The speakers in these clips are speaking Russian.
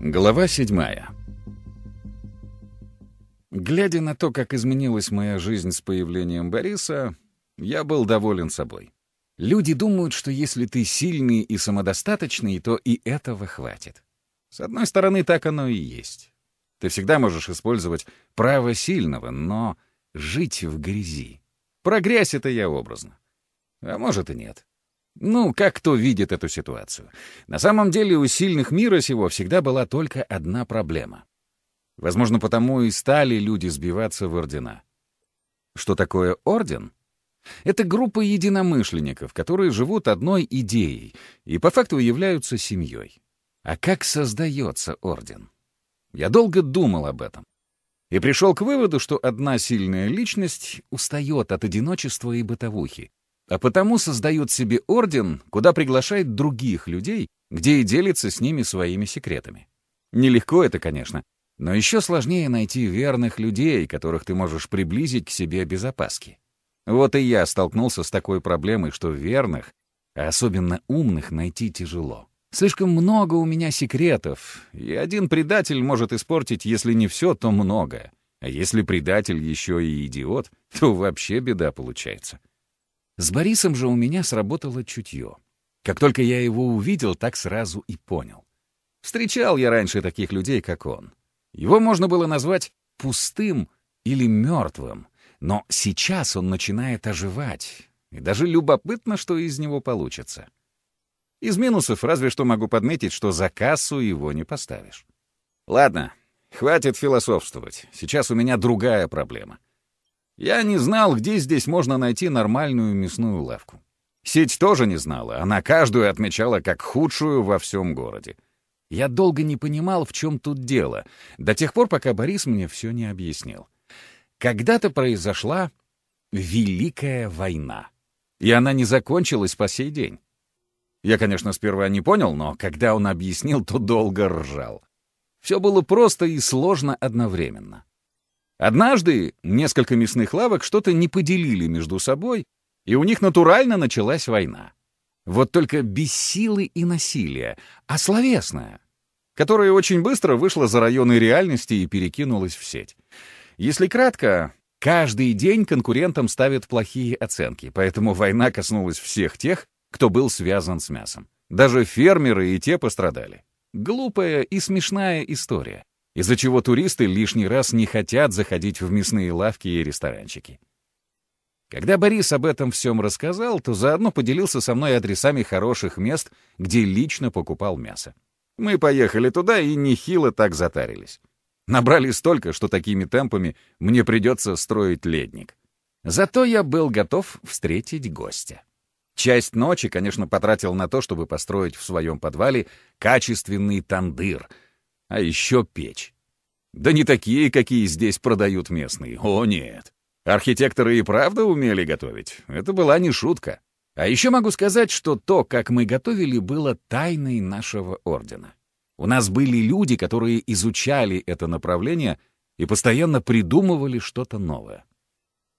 Глава седьмая. Глядя на то, как изменилась моя жизнь с появлением Бориса, я был доволен собой. Люди думают, что если ты сильный и самодостаточный, то и этого хватит. С одной стороны, так оно и есть. Ты всегда можешь использовать право сильного, но жить в грязи. Про грязь это я образно. А может и нет. Ну, как кто видит эту ситуацию. На самом деле у сильных мира сего всегда была только одна проблема. Возможно, потому и стали люди сбиваться в ордена. Что такое орден? Это группа единомышленников, которые живут одной идеей и по факту являются семьей. А как создается орден? Я долго думал об этом. И пришел к выводу, что одна сильная личность устает от одиночества и бытовухи, а потому создает себе орден, куда приглашает других людей, где и делится с ними своими секретами. Нелегко это, конечно, но еще сложнее найти верных людей, которых ты можешь приблизить к себе без опаски. Вот и я столкнулся с такой проблемой, что верных, а особенно умных, найти тяжело. Слишком много у меня секретов, и один предатель может испортить, если не все, то многое. А если предатель еще и идиот, то вообще беда получается. С Борисом же у меня сработало чутье. Как только я его увидел, так сразу и понял. Встречал я раньше таких людей, как он. Его можно было назвать пустым или мертвым, но сейчас он начинает оживать, и даже любопытно, что из него получится. Из минусов разве что могу подметить, что за кассу его не поставишь. Ладно, хватит философствовать. Сейчас у меня другая проблема. Я не знал, где здесь можно найти нормальную мясную лавку. Сеть тоже не знала, она каждую отмечала как худшую во всем городе. Я долго не понимал, в чем тут дело, до тех пор, пока Борис мне все не объяснил. Когда-то произошла Великая война, и она не закончилась по сей день. Я, конечно, сперва не понял, но когда он объяснил, то долго ржал. Все было просто и сложно одновременно. Однажды несколько мясных лавок что-то не поделили между собой, и у них натурально началась война. Вот только без силы и насилия, а словесная, которая очень быстро вышла за районы реальности и перекинулась в сеть. Если кратко, каждый день конкурентам ставят плохие оценки, поэтому война коснулась всех тех, кто был связан с мясом. Даже фермеры и те пострадали. Глупая и смешная история из-за чего туристы лишний раз не хотят заходить в мясные лавки и ресторанчики. Когда Борис об этом всем рассказал, то заодно поделился со мной адресами хороших мест, где лично покупал мясо. Мы поехали туда и нехило так затарились. Набрали столько, что такими темпами мне придется строить ледник. Зато я был готов встретить гостя. Часть ночи, конечно, потратил на то, чтобы построить в своем подвале качественный тандыр — а еще печь. Да не такие, какие здесь продают местные. О, нет. Архитекторы и правда умели готовить. Это была не шутка. А еще могу сказать, что то, как мы готовили, было тайной нашего ордена. У нас были люди, которые изучали это направление и постоянно придумывали что-то новое.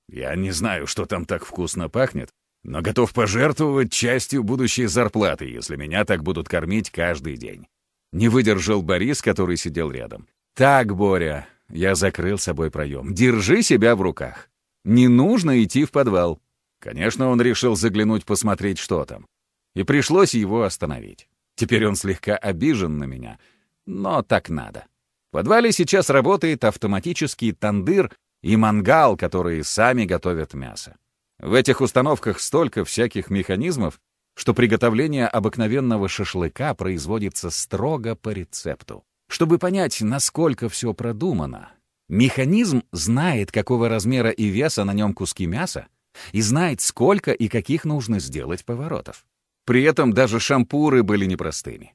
Я не знаю, что там так вкусно пахнет, но готов пожертвовать частью будущей зарплаты, если меня так будут кормить каждый день. Не выдержал Борис, который сидел рядом. «Так, Боря», — я закрыл собой проем, — «держи себя в руках. Не нужно идти в подвал». Конечно, он решил заглянуть посмотреть, что там. И пришлось его остановить. Теперь он слегка обижен на меня, но так надо. В подвале сейчас работает автоматический тандыр и мангал, которые сами готовят мясо. В этих установках столько всяких механизмов, что приготовление обыкновенного шашлыка производится строго по рецепту. Чтобы понять, насколько все продумано, механизм знает, какого размера и веса на нем куски мяса, и знает, сколько и каких нужно сделать поворотов. При этом даже шампуры были непростыми.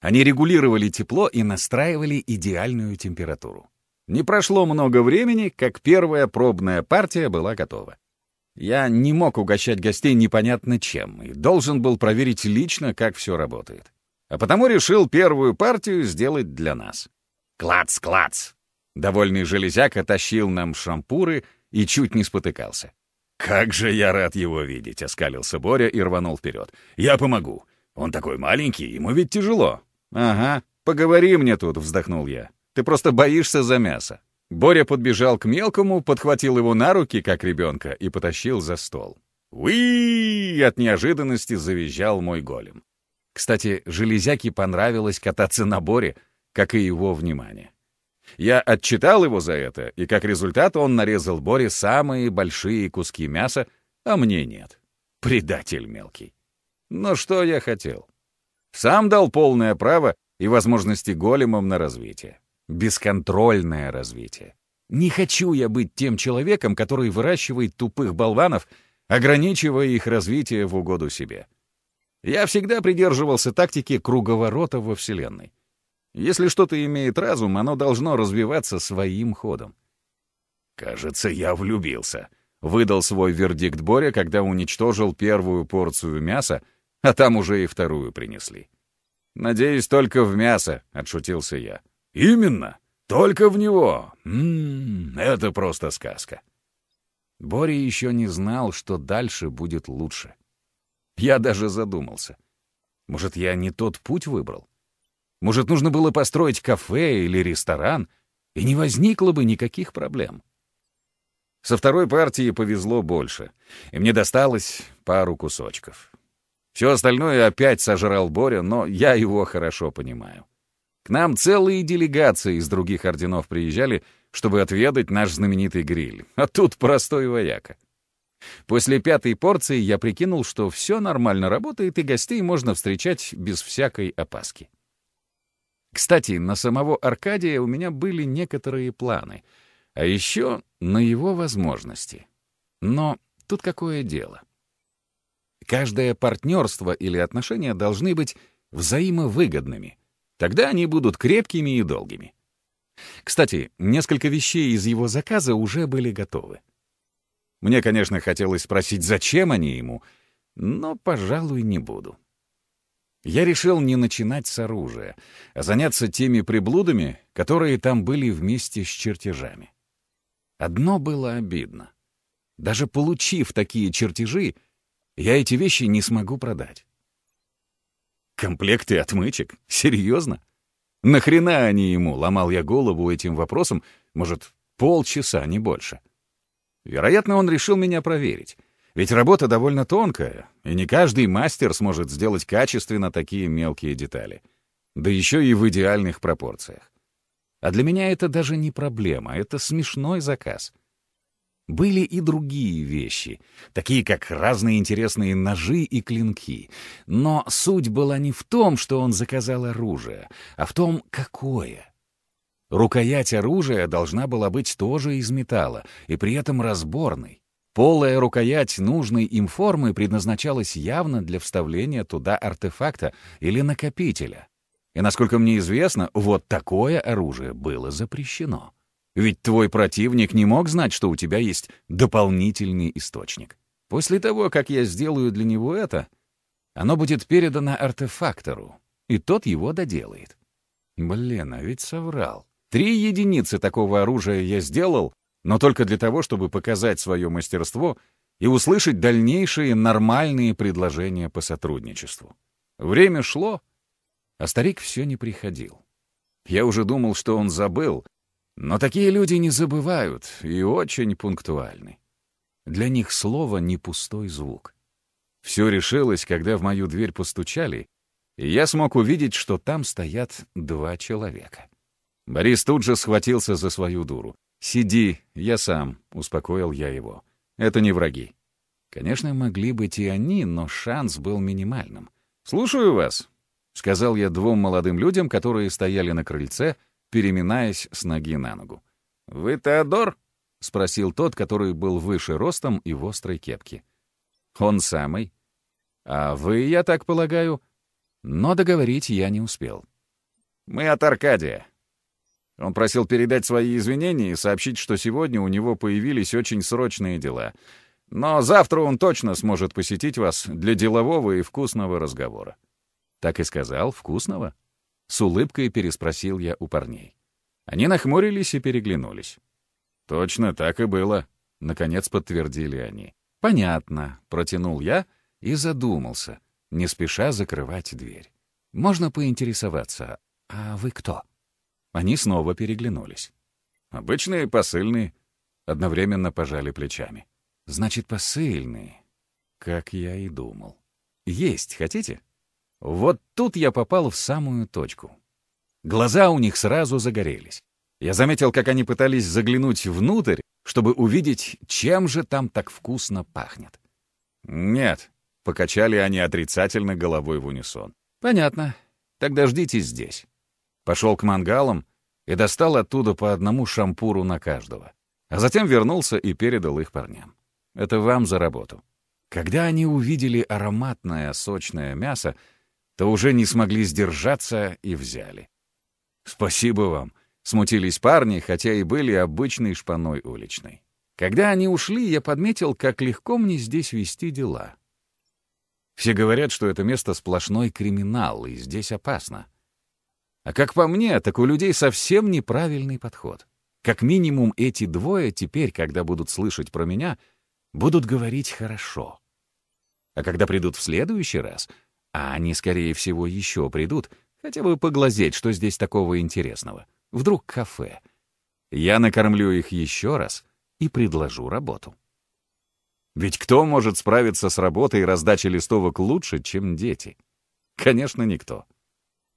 Они регулировали тепло и настраивали идеальную температуру. Не прошло много времени, как первая пробная партия была готова. Я не мог угощать гостей непонятно чем и должен был проверить лично, как все работает. А потому решил первую партию сделать для нас. Клац, клац! Довольный железяка тащил нам шампуры и чуть не спотыкался. «Как же я рад его видеть!» — оскалился Боря и рванул вперед. «Я помогу. Он такой маленький, ему ведь тяжело». «Ага, «Поговори мне тут», — вздохнул я. «Ты просто боишься за мясо». Боря подбежал к мелкому, подхватил его на руки, как ребенка, и потащил за стол. «Уи!» — от неожиданности завизжал мой голем. Кстати, железяке понравилось кататься на Боре, как и его внимание. Я отчитал его за это, и как результат он нарезал Боре самые большие куски мяса, а мне нет. Предатель мелкий. Но что я хотел? Сам дал полное право и возможности големам на развитие. Бесконтрольное развитие. Не хочу я быть тем человеком, который выращивает тупых болванов, ограничивая их развитие в угоду себе. Я всегда придерживался тактики круговорота во Вселенной. Если что-то имеет разум, оно должно развиваться своим ходом. «Кажется, я влюбился», — выдал свой вердикт Боря, когда уничтожил первую порцию мяса, а там уже и вторую принесли. «Надеюсь, только в мясо», — отшутился я. «Именно! Только в него! Ммм, это просто сказка!» Боря еще не знал, что дальше будет лучше. Я даже задумался. Может, я не тот путь выбрал? Может, нужно было построить кафе или ресторан, и не возникло бы никаких проблем? Со второй партии повезло больше, и мне досталось пару кусочков. Все остальное опять сожрал Боря, но я его хорошо понимаю. К нам целые делегации из других орденов приезжали, чтобы отведать наш знаменитый гриль, а тут простой вояка. После пятой порции я прикинул, что все нормально работает, и гостей можно встречать без всякой опаски. Кстати, на самого Аркадия у меня были некоторые планы, а еще на его возможности. Но тут какое дело? Каждое партнерство или отношения должны быть взаимовыгодными. Тогда они будут крепкими и долгими. Кстати, несколько вещей из его заказа уже были готовы. Мне, конечно, хотелось спросить, зачем они ему, но, пожалуй, не буду. Я решил не начинать с оружия, а заняться теми приблудами, которые там были вместе с чертежами. Одно было обидно. Даже получив такие чертежи, я эти вещи не смогу продать. Комплекты отмычек? Серьезно? Нахрена они ему? Ломал я голову этим вопросом, может, полчаса, не больше. Вероятно, он решил меня проверить. Ведь работа довольно тонкая, и не каждый мастер сможет сделать качественно такие мелкие детали. Да еще и в идеальных пропорциях. А для меня это даже не проблема, это смешной заказ. Были и другие вещи, такие как разные интересные ножи и клинки. Но суть была не в том, что он заказал оружие, а в том, какое — Рукоять оружия должна была быть тоже из металла, и при этом разборной. Полая рукоять нужной им формы предназначалась явно для вставления туда артефакта или накопителя. И, насколько мне известно, вот такое оружие было запрещено. Ведь твой противник не мог знать, что у тебя есть дополнительный источник. После того, как я сделаю для него это, оно будет передано артефактору, и тот его доделает. Блин, а ведь соврал. Три единицы такого оружия я сделал, но только для того, чтобы показать свое мастерство и услышать дальнейшие нормальные предложения по сотрудничеству. Время шло, а старик все не приходил. Я уже думал, что он забыл, но такие люди не забывают и очень пунктуальны. Для них слово — не пустой звук. Все решилось, когда в мою дверь постучали, и я смог увидеть, что там стоят два человека. Борис тут же схватился за свою дуру. «Сиди, я сам», — успокоил я его. «Это не враги». Конечно, могли быть и они, но шанс был минимальным. «Слушаю вас», — сказал я двум молодым людям, которые стояли на крыльце, переминаясь с ноги на ногу. «Вы Теодор?» — спросил тот, который был выше ростом и в острой кепке. «Он самый. А вы, я так полагаю?» Но договорить я не успел. «Мы от Аркадия», он просил передать свои извинения и сообщить, что сегодня у него появились очень срочные дела. Но завтра он точно сможет посетить вас для делового и вкусного разговора. Так и сказал, вкусного? С улыбкой переспросил я у парней. Они нахмурились и переглянулись. Точно так и было, наконец подтвердили они. Понятно, протянул я и задумался, не спеша закрывать дверь. Можно поинтересоваться, «А вы кто?» Они снова переглянулись. «Обычные посыльные», — одновременно пожали плечами. «Значит, посыльные, как я и думал. Есть хотите?» Вот тут я попал в самую точку. Глаза у них сразу загорелись. Я заметил, как они пытались заглянуть внутрь, чтобы увидеть, чем же там так вкусно пахнет. «Нет», — покачали они отрицательно головой в унисон. «Понятно. Тогда ждите здесь». Пошел к мангалам и достал оттуда по одному шампуру на каждого. А затем вернулся и передал их парням. «Это вам за работу». Когда они увидели ароматное сочное мясо, то уже не смогли сдержаться и взяли. «Спасибо вам», — смутились парни, хотя и были обычной шпаной уличной. Когда они ушли, я подметил, как легко мне здесь вести дела. Все говорят, что это место сплошной криминал, и здесь опасно. А как по мне, так у людей совсем неправильный подход. Как минимум эти двое теперь, когда будут слышать про меня, будут говорить хорошо. А когда придут в следующий раз, а они, скорее всего, еще придут, хотя бы поглазеть, что здесь такого интересного. Вдруг кафе. Я накормлю их еще раз и предложу работу. Ведь кто может справиться с работой и раздачей листовок лучше, чем дети? Конечно, никто.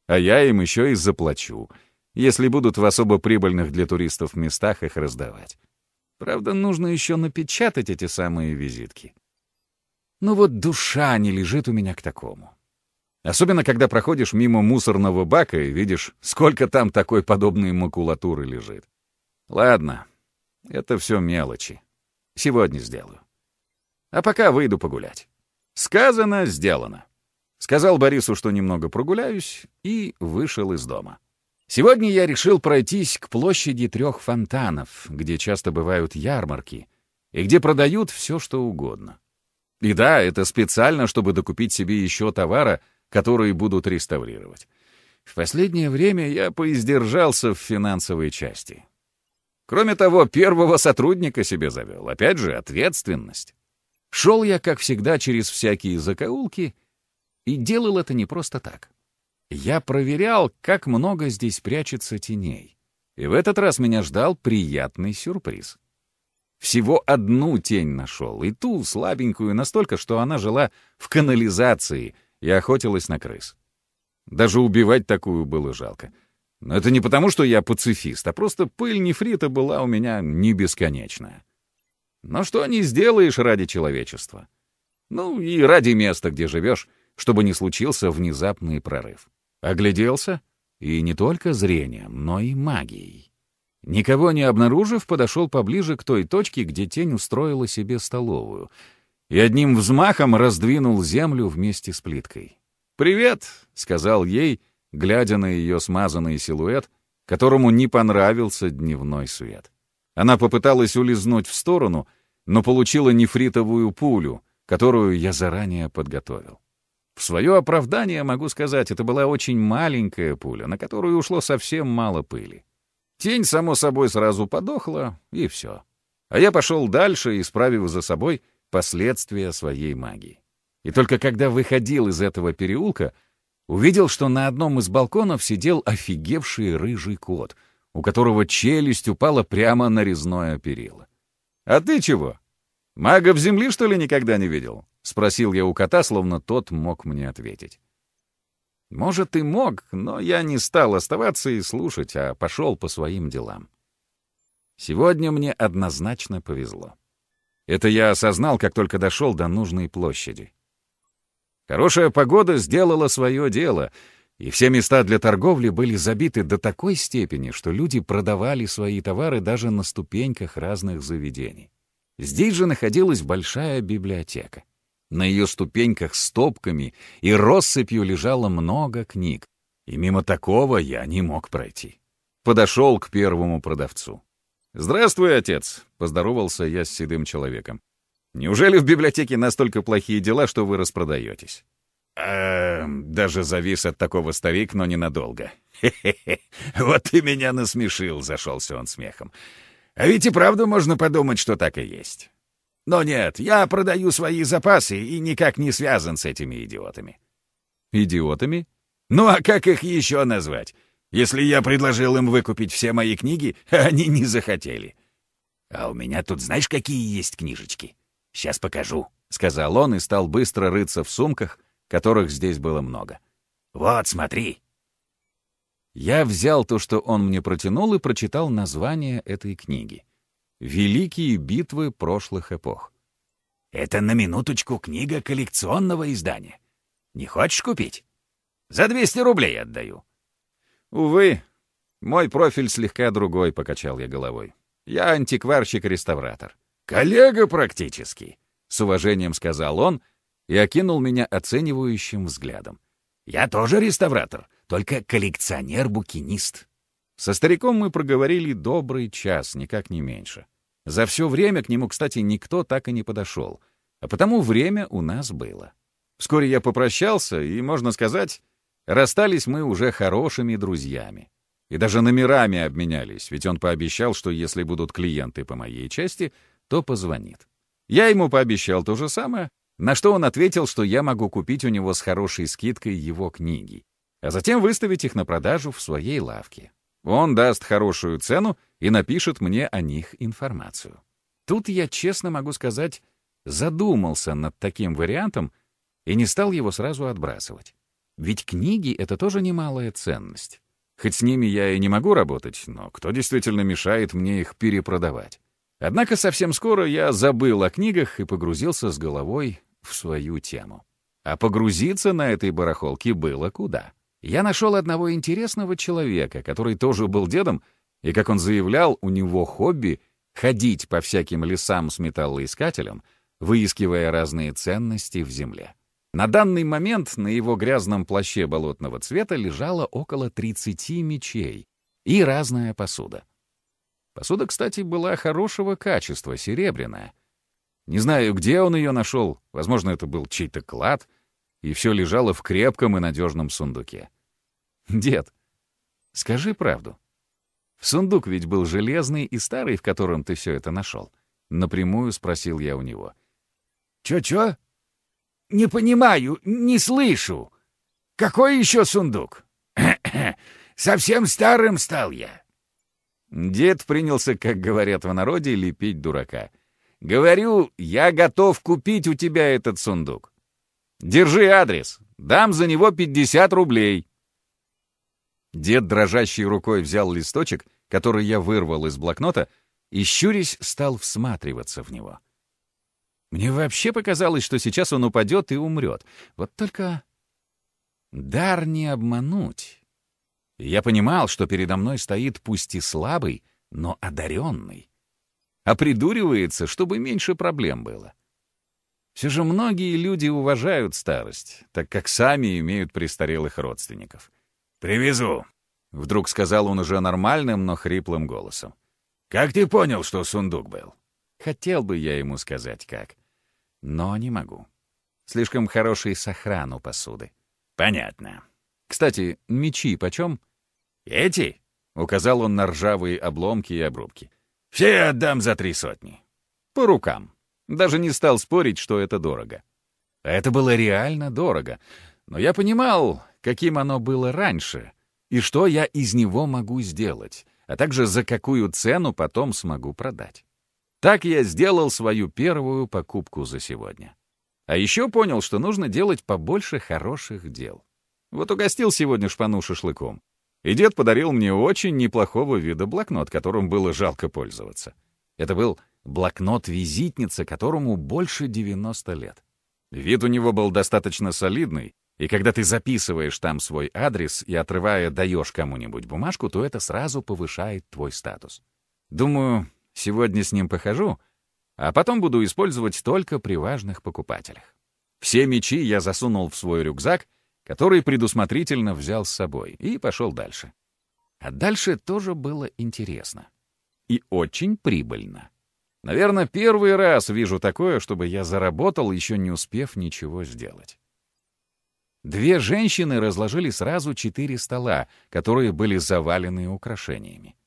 А я им еще и заплачу, если будут в особо прибыльных для туристов местах их раздавать. Правда, нужно еще напечатать эти самые визитки. Ну вот душа не лежит у меня к такому. Особенно, когда проходишь мимо мусорного бака и видишь, сколько там такой подобной макулатуры лежит. Ладно, это все мелочи. Сегодня сделаю. А пока выйду погулять. Сказано, сделано. Сказал Борису, что немного прогуляюсь, и вышел из дома. Сегодня я решил пройтись к площади трех фонтанов, где часто бывают ярмарки, и где продают все, что угодно. И да, это специально, чтобы докупить себе еще товара — которые будут реставрировать. В последнее время я поиздержался в финансовой части. Кроме того, первого сотрудника себе завел. Опять же, ответственность. Шел я, как всегда, через всякие закоулки, и делал это не просто так. Я проверял, как много здесь прячется теней. И в этот раз меня ждал приятный сюрприз. Всего одну тень нашел, и ту слабенькую настолько, что она жила в канализации — и охотилась на крыс. Даже убивать такую было жалко. Но это не потому, что я пацифист, а просто пыль нефрита была у меня не бесконечная. Но что не сделаешь ради человечества? Ну и ради места, где живешь, чтобы не случился внезапный прорыв. Огляделся, и не только зрением, но и магией. Никого не обнаружив, подошел поближе к той точке, где тень устроила себе столовую — и одним взмахом раздвинул землю вместе с плиткой. «Привет!» — сказал ей, глядя на ее смазанный силуэт, которому не понравился дневной свет. Она попыталась улизнуть в сторону, но получила нефритовую пулю, которую я заранее подготовил. В свое оправдание могу сказать, это была очень маленькая пуля, на которую ушло совсем мало пыли. Тень, само собой, сразу подохла, и все. А я пошел дальше, исправив за собой — последствия своей магии. И только когда выходил из этого переулка, увидел, что на одном из балконов сидел офигевший рыжий кот, у которого челюсть упала прямо на резное перило. «А ты чего? Магов земли, что ли, никогда не видел?» — спросил я у кота, словно тот мог мне ответить. Может, и мог, но я не стал оставаться и слушать, а пошел по своим делам. Сегодня мне однозначно повезло. Это я осознал, как только дошел до нужной площади. Хорошая погода сделала свое дело, и все места для торговли были забиты до такой степени, что люди продавали свои товары даже на ступеньках разных заведений. Здесь же находилась большая библиотека. На ее ступеньках стопками и россыпью лежало много книг, и мимо такого я не мог пройти. Подошел к первому продавцу. «Здравствуй, отец!» — поздоровался я с седым человеком. «Неужели в библиотеке настолько плохие дела, что вы распродаетесь?» «А, даже завис от такого старик, но ненадолго. Хе-хе-хе, вот ты меня насмешил», — зашелся он смехом. «А ведь и правда можно подумать, что так и есть. Но нет, я продаю свои запасы и никак не связан с этими идиотами». «Идиотами?» «Ну а как их еще назвать? Если я предложил им выкупить все мои книги, они не захотели. А у меня тут знаешь, какие есть книжечки? Сейчас покажу», — сказал он и стал быстро рыться в сумках, которых здесь было много. «Вот, смотри». Я взял то, что он мне протянул, и прочитал название этой книги. «Великие битвы прошлых эпох». «Это на минуточку книга коллекционного издания. Не хочешь купить? За 200 рублей отдаю». «Увы, мой профиль слегка другой», — покачал я головой. «Я антикварщик-реставратор». «Коллега практически», — с уважением сказал он и окинул меня оценивающим взглядом. «Я тоже реставратор, только коллекционер-букинист». Со стариком мы проговорили добрый час, никак не меньше. За все время к нему, кстати, никто так и не подошел, а потому время у нас было. Вскоре я попрощался, и, можно сказать, расстались мы уже хорошими друзьями. И даже номерами обменялись, ведь он пообещал, что если будут клиенты по моей части, то позвонит. Я ему пообещал то же самое, на что он ответил, что я могу купить у него с хорошей скидкой его книги, а затем выставить их на продажу в своей лавке. Он даст хорошую цену и напишет мне о них информацию. Тут я, честно могу сказать, задумался над таким вариантом и не стал его сразу отбрасывать. Ведь книги — это тоже немалая ценность. Хоть с ними я и не могу работать, но кто действительно мешает мне их перепродавать? Однако совсем скоро я забыл о книгах и погрузился с головой в свою тему. А погрузиться на этой барахолке было куда. Я нашел одного интересного человека, который тоже был дедом, и, как он заявлял, у него хобби — ходить по всяким лесам с металлоискателем, выискивая разные ценности в земле. На данный момент на его грязном плаще болотного цвета лежало около 30 мечей и разная посуда. Посуда, кстати, была хорошего качества, серебряная. Не знаю, где он ее нашел, возможно, это был чей-то клад, и все лежало в крепком и надежном сундуке. Дед, скажи правду. Сундук ведь был железный и старый, в котором ты все это нашел. Напрямую спросил я у него. «Чё-чё?» «Не понимаю, не слышу. Какой еще сундук?» «Совсем старым стал я. Дед принялся, как говорят в народе, лепить дурака. «Говорю, я готов купить у тебя этот сундук. Держи адрес, дам за него 50 рублей». Дед дрожащей рукой взял листочек, который я вырвал из блокнота, и, щурясь, стал всматриваться в него. Мне вообще показалось, что сейчас он упадет и умрет. Вот только дар не обмануть. Я понимал, что передо мной стоит пусть и слабый, но одаренный. А придуривается, чтобы меньше проблем было. Все же многие люди уважают старость, так как сами имеют престарелых родственников. «Привезу», — вдруг сказал он уже нормальным, но хриплым голосом. «Как ты понял, что сундук был?» Хотел бы я ему сказать как, но не могу. Слишком хороший сохран посуды. «Понятно. Кстати, мечи почем?» «Эти?» — указал он на ржавые обломки и обрубки. «Все отдам за три сотни». По рукам. Даже не стал спорить, что это дорого. Это было реально дорого. Но я понимал, каким оно было раньше, и что я из него могу сделать, а также за какую цену потом смогу продать. Так я сделал свою первую покупку за сегодня. А еще понял, что нужно делать побольше хороших дел. Вот угостил сегодня шпану шашлыком. И дед подарил мне очень неплохого вида блокнот, которым было жалко пользоваться. Это был блокнот-визитница, которому больше 90 лет. Вид у него был достаточно солидный, и когда ты записываешь там свой адрес и, отрывая, даешь кому-нибудь бумажку, то это сразу повышает твой статус. Думаю, сегодня с ним похожу, а потом буду использовать только при важных покупателях. Все мечи я засунул в свой рюкзак который предусмотрительно взял с собой, и пошел дальше. А дальше тоже было интересно. И очень прибыльно. Наверное, первый раз вижу такое, чтобы я заработал, еще не успев ничего сделать. Две женщины разложили сразу четыре стола, которые были завалены украшениями.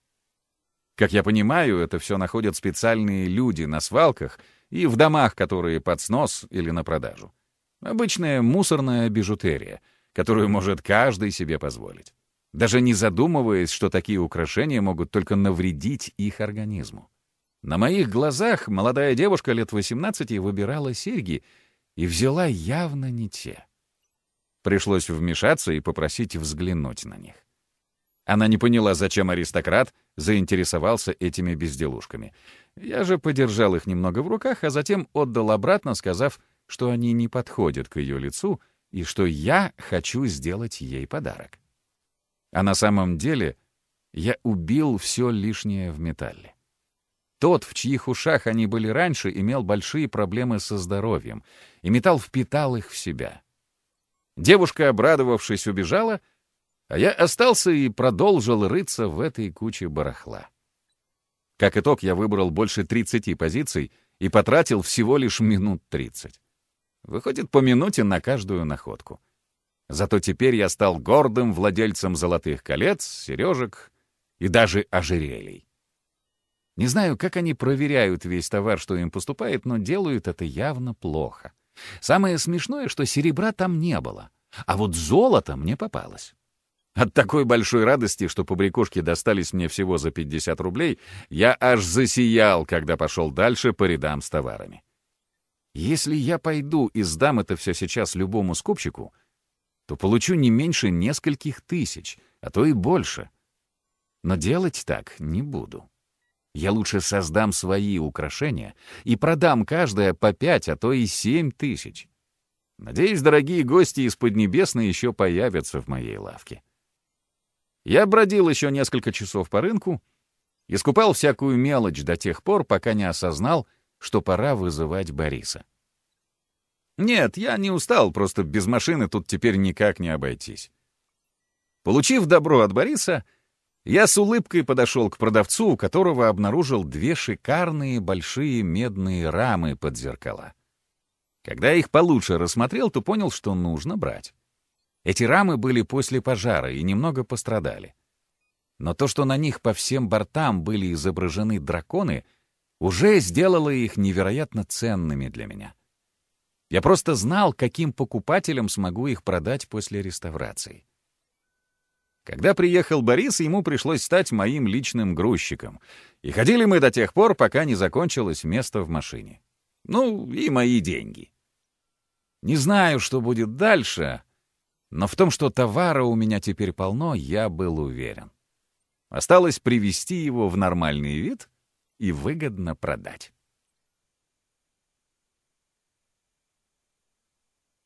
Как я понимаю, это все находят специальные люди на свалках и в домах, которые под снос или на продажу. Обычная мусорная бижутерия, которую может каждый себе позволить. даже не задумываясь, что такие украшения могут только навредить их организму. На моих глазах молодая девушка лет 18 выбирала серьги и взяла явно не те. Пришлось вмешаться и попросить взглянуть на них. Она не поняла, зачем аристократ заинтересовался этими безделушками. Я же подержал их немного в руках, а затем отдал обратно, сказав, что они не подходят к ее лицу и что я хочу сделать ей подарок. А на самом деле я убил все лишнее в металле. Тот, в чьих ушах они были раньше, имел большие проблемы со здоровьем, и металл впитал их в себя. Девушка, обрадовавшись, убежала, а я остался и продолжил рыться в этой куче барахла. Как итог, я выбрал больше 30 позиций и потратил всего лишь минут 30. Выходит, по минуте на каждую находку. Зато теперь я стал гордым владельцем золотых колец, сережек и даже ожерелий. Не знаю, как они проверяют весь товар, что им поступает, но делают это явно плохо. Самое смешное, что серебра там не было, а вот золото мне попалось. От такой большой радости, что побрякушки достались мне всего за 50 рублей, я аж засиял, когда пошел дальше по рядам с товарами. Если я пойду и сдам это все сейчас любому скупщику, то получу не меньше нескольких тысяч, а то и больше. Но делать так не буду. Я лучше создам свои украшения и продам каждое по пять, а то и семь тысяч. Надеюсь, дорогие гости из Поднебесной еще появятся в моей лавке. Я бродил еще несколько часов по рынку и скупал всякую мелочь до тех пор, пока не осознал, что пора вызывать Бориса. Нет, я не устал, просто без машины тут теперь никак не обойтись. Получив добро от Бориса, я с улыбкой подошел к продавцу, у которого обнаружил две шикарные большие медные рамы под зеркала. Когда их получше рассмотрел, то понял, что нужно брать. Эти рамы были после пожара и немного пострадали. Но то, что на них по всем бортам были изображены драконы, уже сделало их невероятно ценными для меня. Я просто знал, каким покупателям смогу их продать после реставрации. Когда приехал Борис, ему пришлось стать моим личным грузчиком. И ходили мы до тех пор, пока не закончилось место в машине. Ну, и мои деньги. Не знаю, что будет дальше, но в том, что товара у меня теперь полно, я был уверен. Осталось привести его в нормальный вид и выгодно продать.